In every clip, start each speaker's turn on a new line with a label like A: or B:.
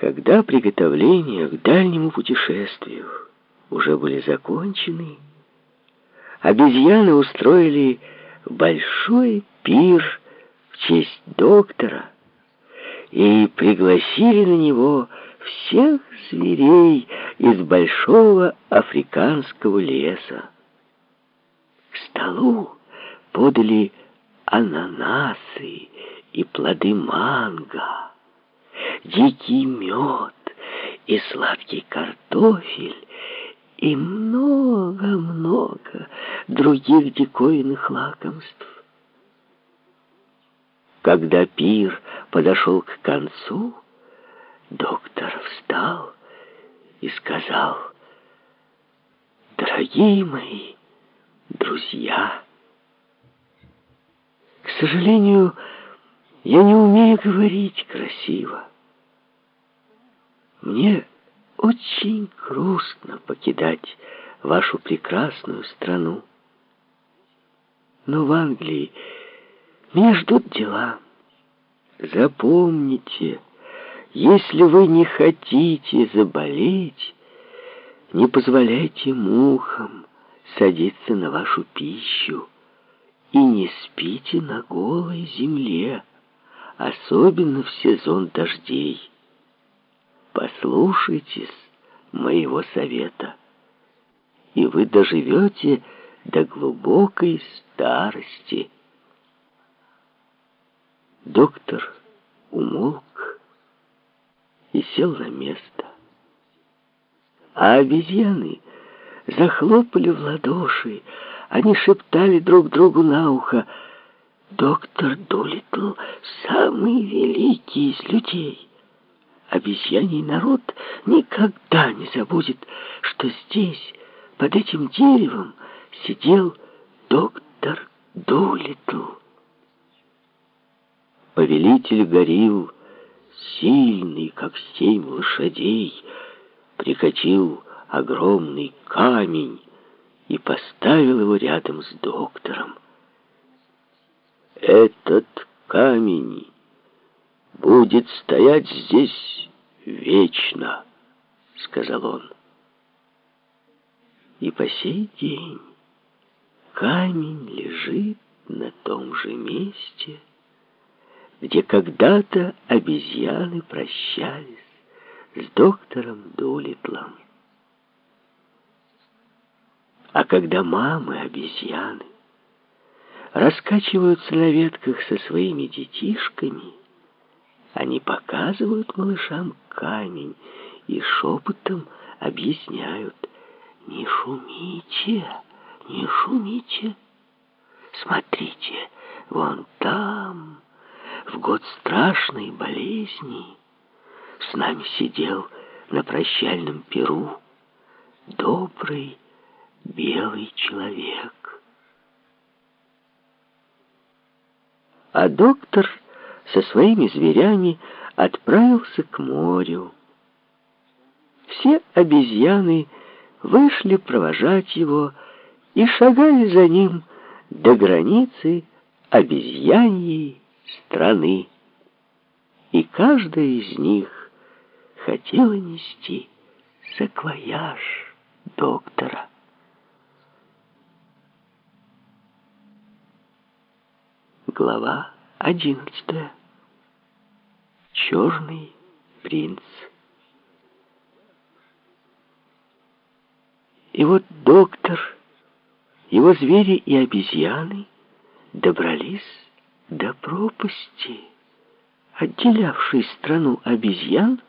A: Когда приготовления к дальнему путешествию уже были закончены, обезьяны устроили большой пир в честь доктора и пригласили на него всех зверей из большого африканского леса. К столу подали ананасы и плоды манго, дикий мед и сладкий картофель, и много-много других диковинных лакомств. Когда пир подошел к концу, доктор встал и сказал, «Дорогие мои друзья, к сожалению, я не умею говорить красиво. Мне очень грустно покидать вашу прекрасную страну. Но в Англии меня ждут дела. Запомните, если вы не хотите заболеть, не позволяйте мухам садиться на вашу пищу и не спите на голой земле, особенно в сезон дождей. Послушайтесь моего совета, и вы доживете до глубокой старости. Доктор умолк и сел на место. А обезьяны захлопали в ладоши, они шептали друг другу на ухо, «Доктор Долитл — самый великий из людей». Обезьяний народ никогда не забудет, что здесь, под этим деревом, сидел доктор Долитл. Повелитель горил, сильный, как семь лошадей, прикатил огромный камень и поставил его рядом с доктором. Этот камень будет стоять здесь вечно, сказал он. И по сей день камень лежит на том же месте, где когда-то обезьяны прощались с доктором Дулитлом. А когда мамы обезьяны раскачиваются на ветках со своими детишками, они показывают малышам камень и шепотом объясняют «Не шумите, не шумите, смотрите, вон там...» в год страшной болезни с нами сидел на прощальном перу добрый белый человек. А доктор со своими зверями отправился к морю. Все обезьяны вышли провожать его и шагали за ним до границы обезьяньей страны, и каждая из них хотела нести саквояж доктора. Глава одиннадцатая. Черный принц. И вот доктор, его звери и обезьяны добрались до пропасти, отделявшей страну обезьян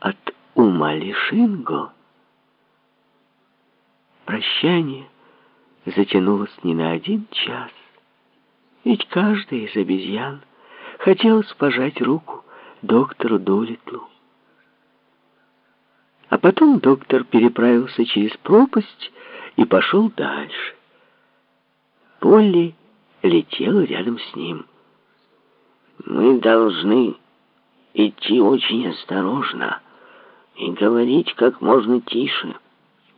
A: от Умалишинго. Прощание затянулось не на один час, ведь каждая из обезьян хотелось пожать руку доктору Долитлу. А потом доктор переправился через пропасть и пошел дальше. Полли летел рядом с ним. «Мы должны идти очень осторожно и говорить как можно тише.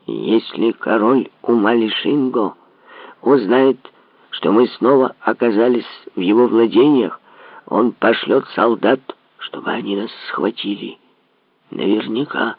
A: Если король Умалишинго узнает, что мы снова оказались в его владениях, он пошлет солдат, чтобы они нас схватили. Наверняка